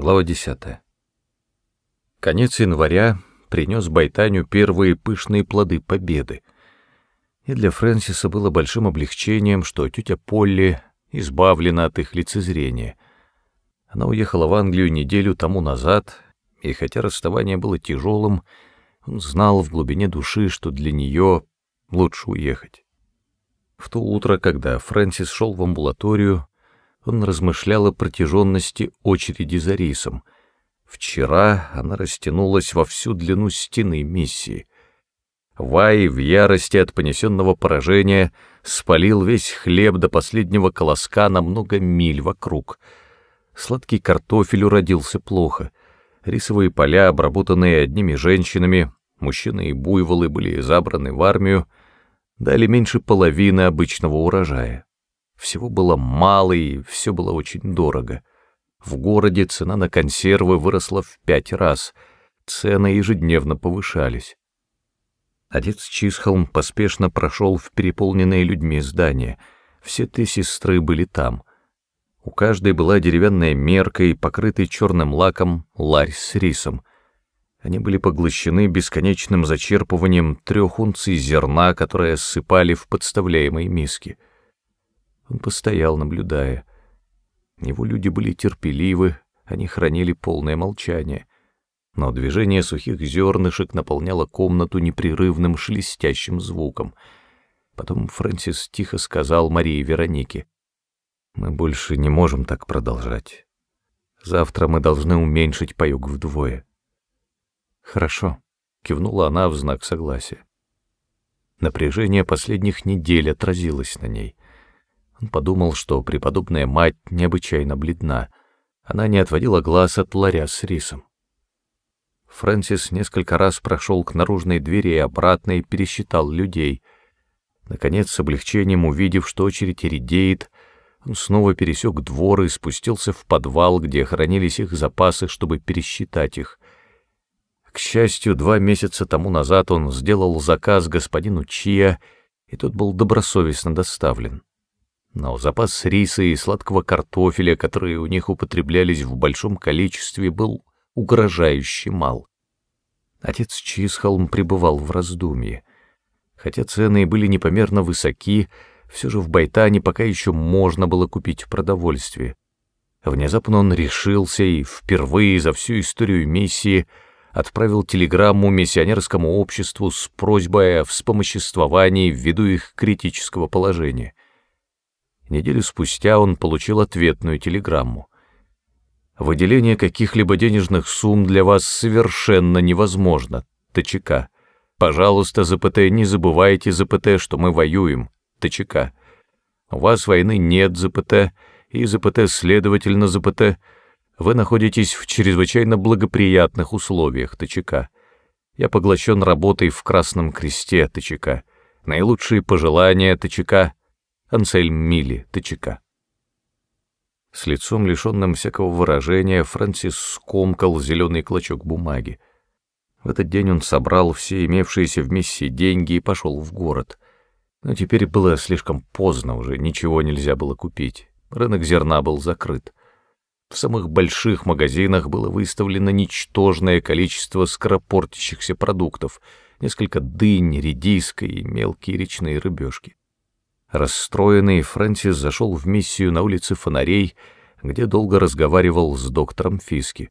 Глава 10. Конец января принес Байтаню первые пышные плоды победы. И для Фрэнсиса было большим облегчением, что тетя Полли избавлена от их лицезрения. Она уехала в Англию неделю тому назад, и хотя расставание было тяжелым, он знал в глубине души, что для нее лучше уехать. В то утро, когда Фрэнсис шел в амбулаторию, он размышлял о протяженности очереди за рисом. Вчера она растянулась во всю длину стены миссии. Вай в ярости от понесенного поражения спалил весь хлеб до последнего колоска на много миль вокруг. Сладкий картофель уродился плохо. Рисовые поля, обработанные одними женщинами, мужчины и буйволы были забраны в армию, дали меньше половины обычного урожая. Всего было мало и все было очень дорого. В городе цена на консервы выросла в пять раз, цены ежедневно повышались. Отец Чисхолм поспешно прошел в переполненное людьми здание. Все три сестры были там. У каждой была деревянная мерка и покрытый черным лаком ларь с рисом. Они были поглощены бесконечным зачерпыванием трех унций зерна, которое ссыпали в подставляемые миски — он постоял, наблюдая. Его люди были терпеливы, они хранили полное молчание. Но движение сухих зернышек наполняло комнату непрерывным шелестящим звуком. Потом Фрэнсис тихо сказал Марии Веронике, «Мы больше не можем так продолжать. Завтра мы должны уменьшить паёк вдвое». «Хорошо», — кивнула она в знак согласия. Напряжение последних недель отразилось на ней. Он подумал, что преподобная мать необычайно бледна. Она не отводила глаз от ларя с рисом. Фрэнсис несколько раз прошел к наружной двери и обратно и пересчитал людей. Наконец, с облегчением увидев, что очередь редеет, он снова пересек двор и спустился в подвал, где хранились их запасы, чтобы пересчитать их. К счастью, два месяца тому назад он сделал заказ господину Чия, и тот был добросовестно доставлен но запас риса и сладкого картофеля, которые у них употреблялись в большом количестве, был угрожающе мал. Отец Чисхолм пребывал в раздумье. Хотя цены были непомерно высоки, все же в Байтане пока еще можно было купить продовольствие. Внезапно он решился и впервые за всю историю миссии отправил телеграмму миссионерскому обществу с просьбой о вспомоществовании ввиду их критического положения. Неделю спустя он получил ответную телеграмму. «Выделение каких-либо денежных сумм для вас совершенно невозможно, ТЧК. Пожалуйста, ЗПТ, не забывайте, ЗПТ, что мы воюем, ТЧК. У вас войны нет, ЗПТ, и ЗПТ, следовательно, ЗПТ, вы находитесь в чрезвычайно благоприятных условиях, ТЧК. Я поглощен работой в Красном Кресте, ТЧК. Наилучшие пожелания, ТЧК. Ансельм Милли, ТЧК. С лицом, лишенным всякого выражения, Фрэнсис скомкал зеленый клочок бумаги. В этот день он собрал все имевшиеся в миссии деньги и пошел в город. Но теперь было слишком поздно, уже ничего нельзя было купить. Рынок зерна был закрыт. В самых больших магазинах было выставлено ничтожное количество скоропортящихся продуктов, несколько дынь, редиска и мелкие речные рыбешки. Расстроенный, Фрэнсис зашел в миссию на улице Фонарей, где долго разговаривал с доктором Фиски.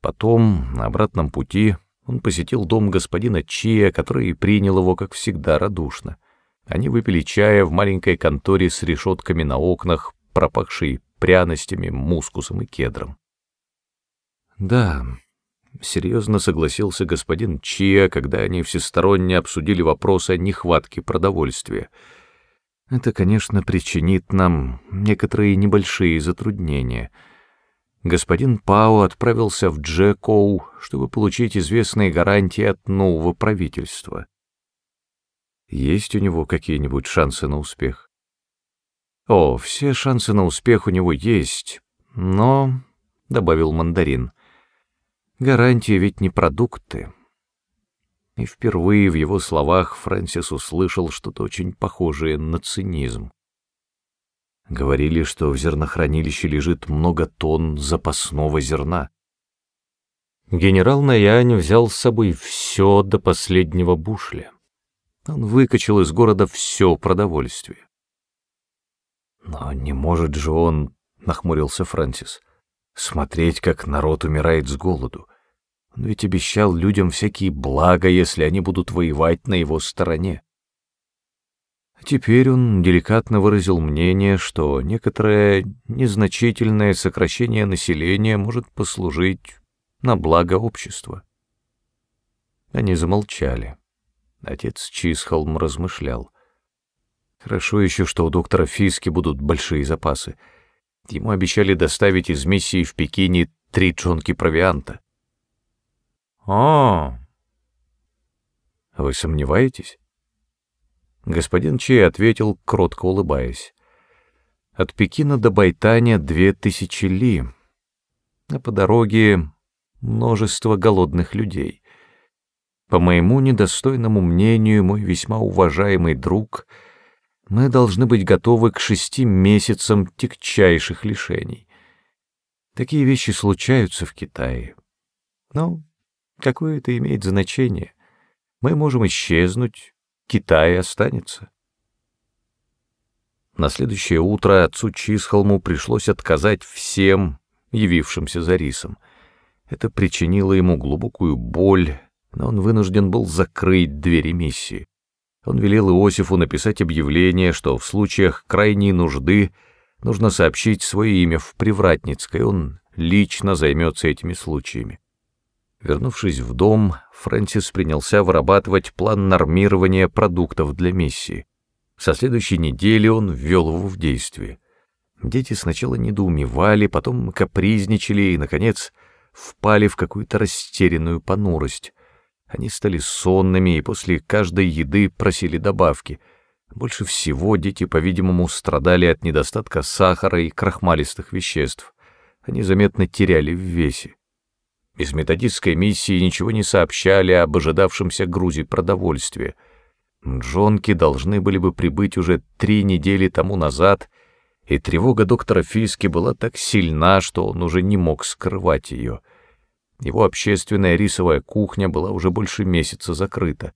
Потом, на обратном пути, он посетил дом господина Чия, который принял его, как всегда, радушно. Они выпили чая в маленькой конторе с решетками на окнах, пропахшей пряностями, мускусом и кедром. «Да», — серьезно согласился господин Чия, когда они всесторонне обсудили вопрос о нехватке продовольствия — это, конечно, причинит нам некоторые небольшие затруднения. Господин Пао отправился в Джекоу, чтобы получить известные гарантии от нового правительства. Есть у него какие-нибудь шансы на успех? О, все шансы на успех у него есть, но, — добавил мандарин, — гарантии ведь не продукты и впервые в его словах Фрэнсис услышал что-то очень похожее на цинизм. Говорили, что в зернохранилище лежит много тонн запасного зерна. Генерал Наянь взял с собой все до последнего бушля. Он выкачал из города все продовольствие. «Но не может же он, — нахмурился Фрэнсис, — смотреть, как народ умирает с голоду. Он ведь обещал людям всякие блага, если они будут воевать на его стороне. Теперь он деликатно выразил мнение, что некоторое незначительное сокращение населения может послужить на благо общества. Они замолчали. Отец Чисхолм размышлял. Хорошо еще, что у доктора Фиски будут большие запасы. Ему обещали доставить из миссии в Пекине три джонки провианта. «О, вы сомневаетесь?» Господин Чей ответил, кротко улыбаясь. «От Пекина до Байтаня две тысячи ли, а по дороге множество голодных людей. По моему недостойному мнению, мой весьма уважаемый друг, мы должны быть готовы к шести месяцам тягчайших лишений. Такие вещи случаются в Китае. Но какое это имеет значение? Мы можем исчезнуть, Китай останется. На следующее утро отцу Чисхолму пришлось отказать всем, явившимся за рисом. Это причинило ему глубокую боль, но он вынужден был закрыть двери миссии. Он велел Иосифу написать объявление, что в случаях крайней нужды нужно сообщить свое имя в Привратницкой, он лично займется этими случаями. Вернувшись в дом, Фрэнсис принялся вырабатывать план нормирования продуктов для миссии. Со следующей недели он ввел его в действие. Дети сначала недоумевали, потом капризничали и, наконец, впали в какую-то растерянную понурость. Они стали сонными и после каждой еды просили добавки. Больше всего дети, по-видимому, страдали от недостатка сахара и крахмалистых веществ. Они заметно теряли в весе. Из методистской миссии ничего не сообщали об ожидавшемся грузе продовольствия. Джонки должны были бы прибыть уже три недели тому назад, и тревога доктора Фиски была так сильна, что он уже не мог скрывать ее. Его общественная рисовая кухня была уже больше месяца закрыта.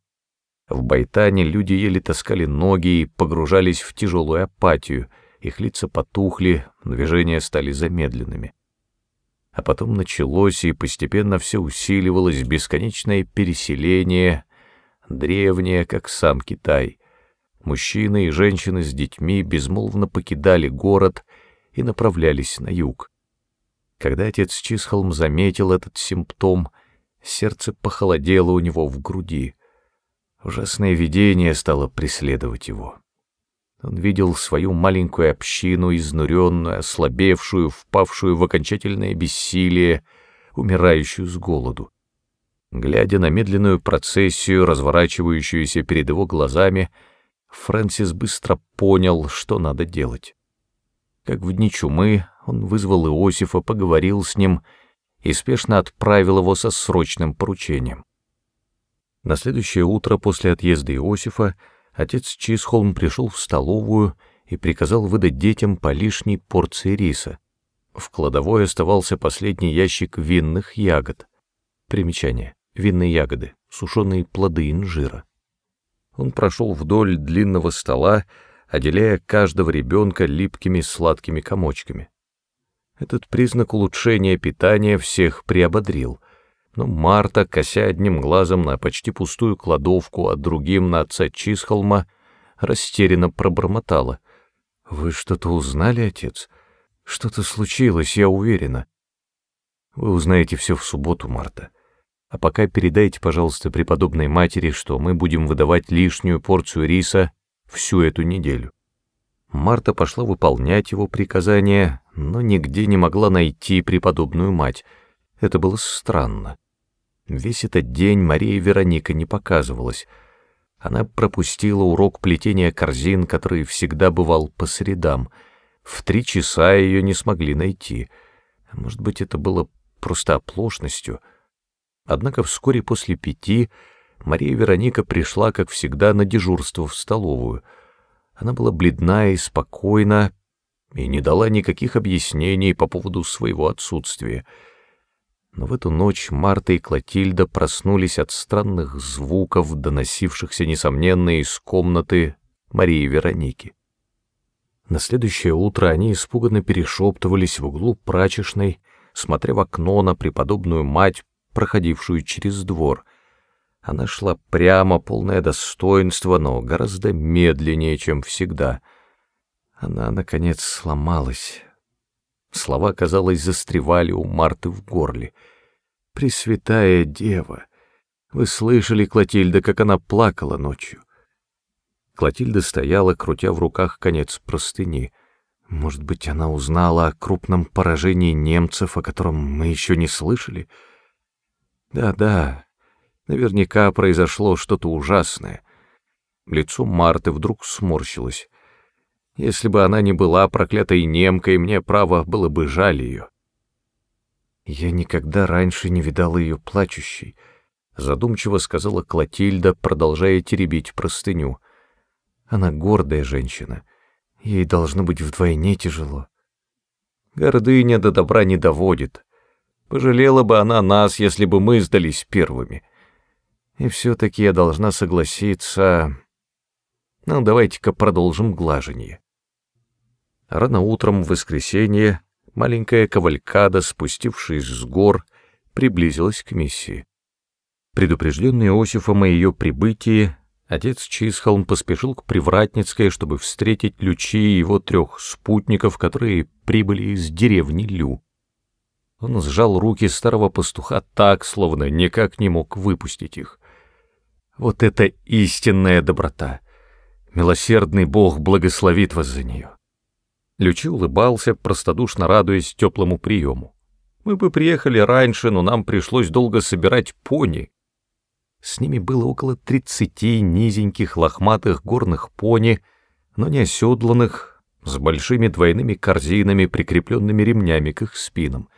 В Байтане люди еле таскали ноги и погружались в тяжелую апатию, их лица потухли, движения стали замедленными а потом началось и постепенно все усиливалось бесконечное переселение, древнее, как сам Китай. Мужчины и женщины с детьми безмолвно покидали город и направлялись на юг. Когда отец Чисхолм заметил этот симптом, сердце похолодело у него в груди. Ужасное видение стало преследовать его. Он видел свою маленькую общину, изнуренную, ослабевшую, впавшую в окончательное бессилие, умирающую с голоду. Глядя на медленную процессию, разворачивающуюся перед его глазами, Фрэнсис быстро понял, что надо делать. Как в дни чумы, он вызвал Иосифа, поговорил с ним и спешно отправил его со срочным поручением. На следующее утро после отъезда Иосифа отец Чисхолм пришел в столовую и приказал выдать детям по лишней порции риса. В кладовой оставался последний ящик винных ягод. Примечание. Винные ягоды, сушеные плоды инжира. Он прошел вдоль длинного стола, отделяя каждого ребенка липкими сладкими комочками. Этот признак улучшения питания всех приободрил — но Марта, кося одним глазом на почти пустую кладовку, а другим на отца Чисхолма, растерянно пробормотала. «Вы что-то узнали, отец? Что-то случилось, я уверена». «Вы узнаете все в субботу, Марта. А пока передайте, пожалуйста, преподобной матери, что мы будем выдавать лишнюю порцию риса всю эту неделю». Марта пошла выполнять его приказания, но нигде не могла найти преподобную мать. Это было странно. Весь этот день Мария Вероника не показывалась. Она пропустила урок плетения корзин, который всегда бывал по средам. В три часа ее не смогли найти. Может быть, это было просто оплошностью. Однако вскоре после пяти Мария Вероника пришла, как всегда, на дежурство в столовую. Она была бледна и спокойна, и не дала никаких объяснений по поводу своего отсутствия. Но в эту ночь Марта и Клотильда проснулись от странных звуков, доносившихся, несомненно, из комнаты Марии Вероники. На следующее утро они испуганно перешептывались в углу прачечной, смотря в окно на преподобную мать, проходившую через двор. Она шла прямо, полное достоинство, но гораздо медленнее, чем всегда. Она, наконец, сломалась. Слова, казалось, застревали у Марты в горле. «Пресвятая Дева! Вы слышали, Клотильда, как она плакала ночью?» Клотильда стояла, крутя в руках конец простыни. Может быть, она узнала о крупном поражении немцев, о котором мы еще не слышали? Да-да, наверняка произошло что-то ужасное. Лицо Марты вдруг сморщилось. Если бы она не была проклятой немкой, мне, право, было бы жаль ее. Я никогда раньше не видала ее плачущей, задумчиво сказала Клотильда, продолжая теребить простыню. Она гордая женщина. Ей должно быть вдвойне тяжело. Гордыня до добра не доводит. Пожалела бы она нас, если бы мы сдались первыми. И все-таки я должна согласиться... Ну, давайте-ка продолжим глажение. Рано утром в воскресенье маленькая кавалькада, спустившись с гор, приблизилась к миссии. Предупрежденный Иосифом о ее прибытии, Отец Чисхолм поспешил к Привратницкой, чтобы встретить Лючи и его трех спутников, которые прибыли из деревни Лю. Он сжал руки старого пастуха так, словно никак не мог выпустить их. Вот это истинная доброта! Милосердный Бог благословит вас за нее. Лючи улыбался, простодушно радуясь теплому приему. Мы бы приехали раньше, но нам пришлось долго собирать пони, с ними было около тридцати низеньких лохматых горных пони, но не оседланных, с большими двойными корзинами, прикрепленными ремнями к их спинам.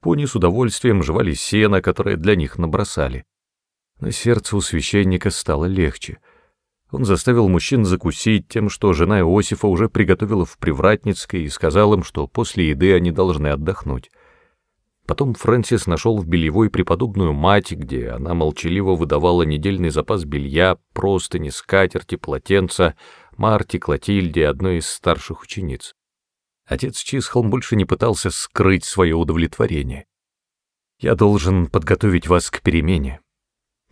Пони с удовольствием жевали сено, которое для них набросали. На сердце у священника стало легче. Он заставил мужчин закусить тем, что жена Иосифа уже приготовила в Привратницкой и сказал им, что после еды они должны отдохнуть. Потом Фрэнсис нашел в бельевой преподобную мать, где она молчаливо выдавала недельный запас белья, простыни, скатерти, полотенца, Марти, Клотильде, одной из старших учениц. Отец Чисхолм больше не пытался скрыть свое удовлетворение. «Я должен подготовить вас к перемене.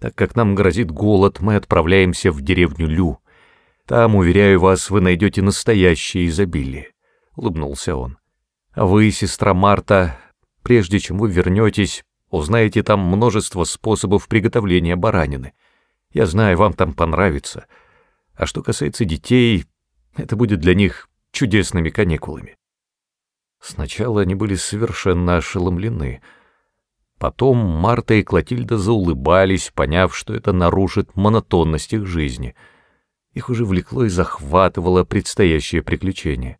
Так как нам грозит голод, мы отправляемся в деревню Лю. Там, уверяю вас, вы найдете настоящее изобилие», — улыбнулся он. «А вы, сестра Марта, Прежде чем вы вернетесь, узнаете там множество способов приготовления баранины. Я знаю, вам там понравится. А что касается детей, это будет для них чудесными каникулами. Сначала они были совершенно ошеломлены. Потом Марта и Клотильда заулыбались, поняв, что это нарушит монотонность их жизни. Их уже влекло и захватывало предстоящее приключение.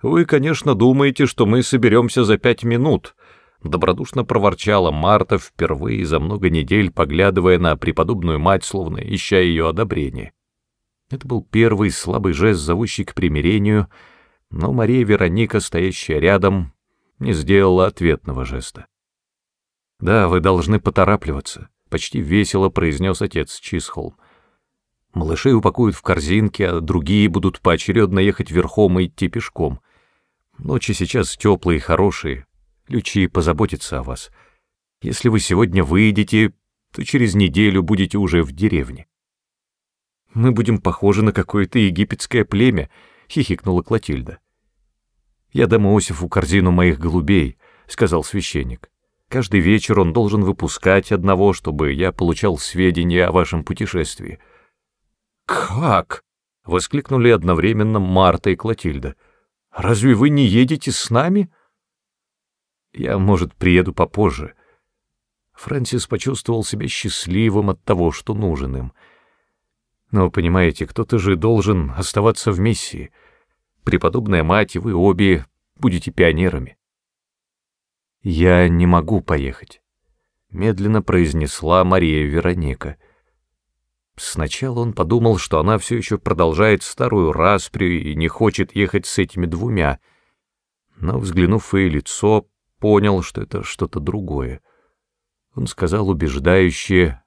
«Вы, конечно, думаете, что мы соберемся за пять минут», — добродушно проворчала Марта впервые за много недель, поглядывая на преподобную мать, словно ища ее одобрение. Это был первый слабый жест, зовущий к примирению, но Мария Вероника, стоящая рядом, не сделала ответного жеста. «Да, вы должны поторапливаться», — почти весело произнес отец Чисхолм. «Малышей упакуют в корзинки, а другие будут поочередно ехать верхом и идти пешком. Ночи сейчас теплые и хорошие. Лючи позаботится о вас. Если вы сегодня выйдете, то через неделю будете уже в деревне. Мы будем похожи на какое-то египетское племя, хихикнула Клотильда. Я дам Иосифу корзину моих голубей, сказал священник. Каждый вечер он должен выпускать одного, чтобы я получал сведения о вашем путешествии. Как? воскликнули одновременно Марта и Клотильда. Разве вы не едете с нами? Я, может, приеду попозже. Фрэнсис почувствовал себя счастливым от того, что нужен им. Но, понимаете, кто-то же должен оставаться в миссии. Преподобная мать и вы обе будете пионерами. «Я не могу поехать», — медленно произнесла Мария Вероника. Сначала он подумал, что она все еще продолжает старую распрю и не хочет ехать с этими двумя, но, взглянув ее лицо, понял, что это что-то другое. Он сказал убеждающе,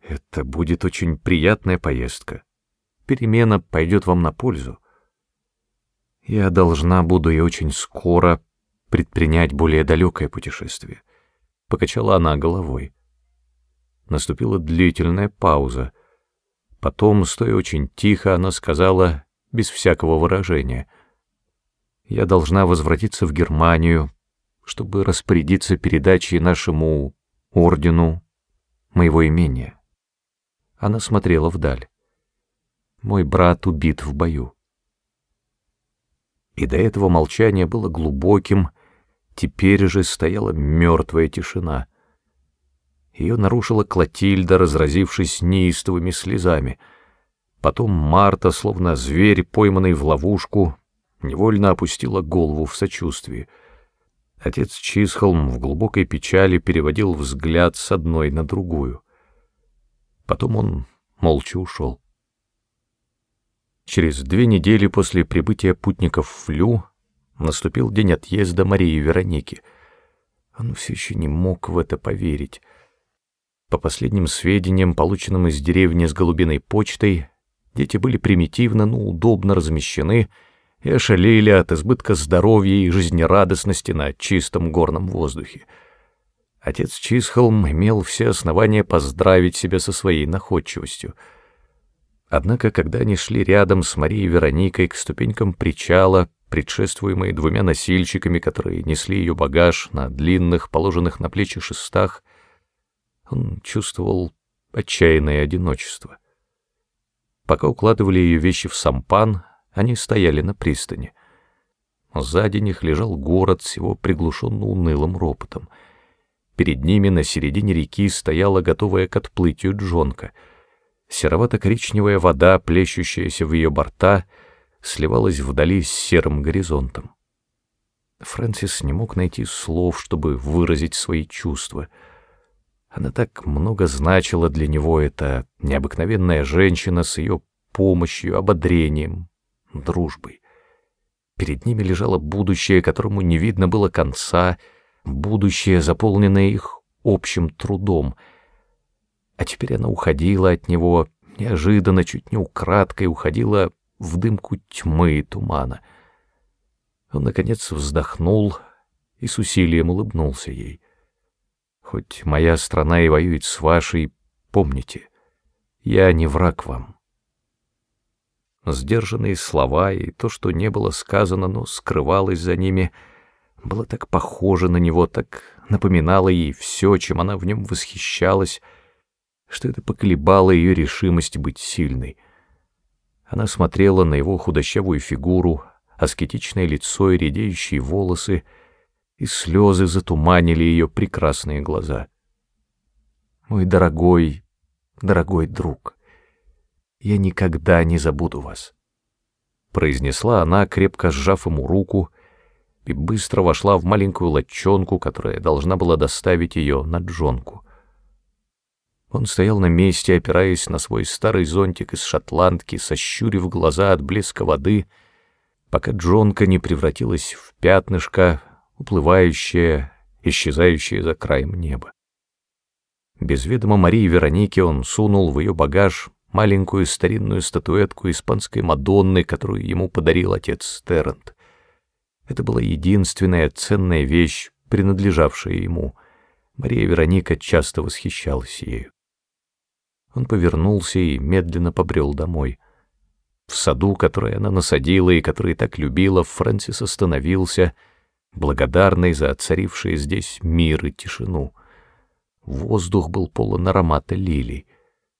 «Это будет очень приятная поездка. Перемена пойдет вам на пользу. Я должна буду и очень скоро предпринять более далекое путешествие». Покачала она головой. Наступила длительная пауза. Потом, стоя очень тихо, она сказала, без всякого выражения, «Я должна возвратиться в Германию, чтобы распорядиться передачей нашему ордену моего имения». Она смотрела вдаль. «Мой брат убит в бою». И до этого молчание было глубоким, теперь же стояла мертвая тишина — ее нарушила Клотильда, разразившись неистовыми слезами. Потом Марта, словно зверь, пойманный в ловушку, невольно опустила голову в сочувствии. Отец Чисхолм в глубокой печали переводил взгляд с одной на другую. Потом он молча ушел. Через две недели после прибытия путников в Лю наступил день отъезда Марии Вероники. Он все еще не мог в это поверить. По последним сведениям, полученным из деревни с голубиной почтой, дети были примитивно, но удобно размещены и ошалели от избытка здоровья и жизнерадостности на чистом горном воздухе. Отец Чисхолм имел все основания поздравить себя со своей находчивостью. Однако, когда они шли рядом с Марией Вероникой к ступенькам причала, предшествуемые двумя носильщиками, которые несли ее багаж на длинных, положенных на плечи шестах, он чувствовал отчаянное одиночество. Пока укладывали ее вещи в сампан, они стояли на пристани. Сзади них лежал город с его приглушенно унылым ропотом. Перед ними на середине реки стояла готовая к отплытию джонка. Серовато-коричневая вода, плещущаяся в ее борта, сливалась вдали с серым горизонтом. Фрэнсис не мог найти слов, чтобы выразить свои чувства — она так много значила для него, эта необыкновенная женщина с ее помощью, ободрением, дружбой. Перед ними лежало будущее, которому не видно было конца, будущее, заполненное их общим трудом. А теперь она уходила от него, неожиданно, чуть не украдкой, уходила в дымку тьмы и тумана. Он, наконец, вздохнул и с усилием улыбнулся ей. Хоть моя страна и воюет с вашей, помните, я не враг вам. Сдержанные слова и то, что не было сказано, но скрывалось за ними, было так похоже на него, так напоминало ей все, чем она в нем восхищалась, что это поколебало ее решимость быть сильной. Она смотрела на его худощавую фигуру, аскетичное лицо и редеющие волосы, и слезы затуманили ее прекрасные глаза. «Мой дорогой, дорогой друг, я никогда не забуду вас», — произнесла она, крепко сжав ему руку, и быстро вошла в маленькую лодчонку, которая должна была доставить ее на джонку. Он стоял на месте, опираясь на свой старый зонтик из шотландки, сощурив глаза от блеска воды, пока джонка не превратилась в пятнышко, уплывающее, исчезающее за краем неба. Без ведома Марии Вероники он сунул в ее багаж маленькую старинную статуэтку испанской Мадонны, которую ему подарил отец Террент. Это была единственная ценная вещь, принадлежавшая ему. Мария Вероника часто восхищалась ею. Он повернулся и медленно побрел домой. В саду, который она насадила и который так любила, Фрэнсис остановился — благодарный за царившие здесь мир и тишину. Воздух был полон аромата лилий.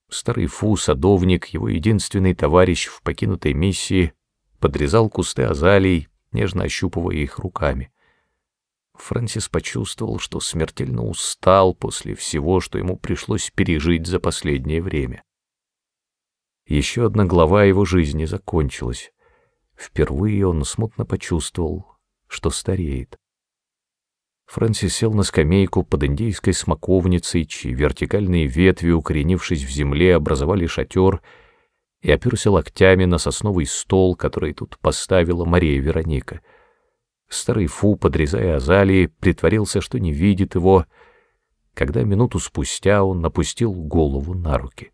Старый Фу, садовник, его единственный товарищ в покинутой миссии, подрезал кусты азалий, нежно ощупывая их руками. Фрэнсис почувствовал, что смертельно устал после всего, что ему пришлось пережить за последнее время. Еще одна глава его жизни закончилась. Впервые он смутно почувствовал, что стареет. Фрэнсис сел на скамейку под индейской смоковницей, чьи вертикальные ветви, укоренившись в земле, образовали шатер, и оперся локтями на сосновый стол, который тут поставила Мария Вероника. Старый Фу, подрезая азалии, притворился, что не видит его, когда минуту спустя он напустил голову на руки.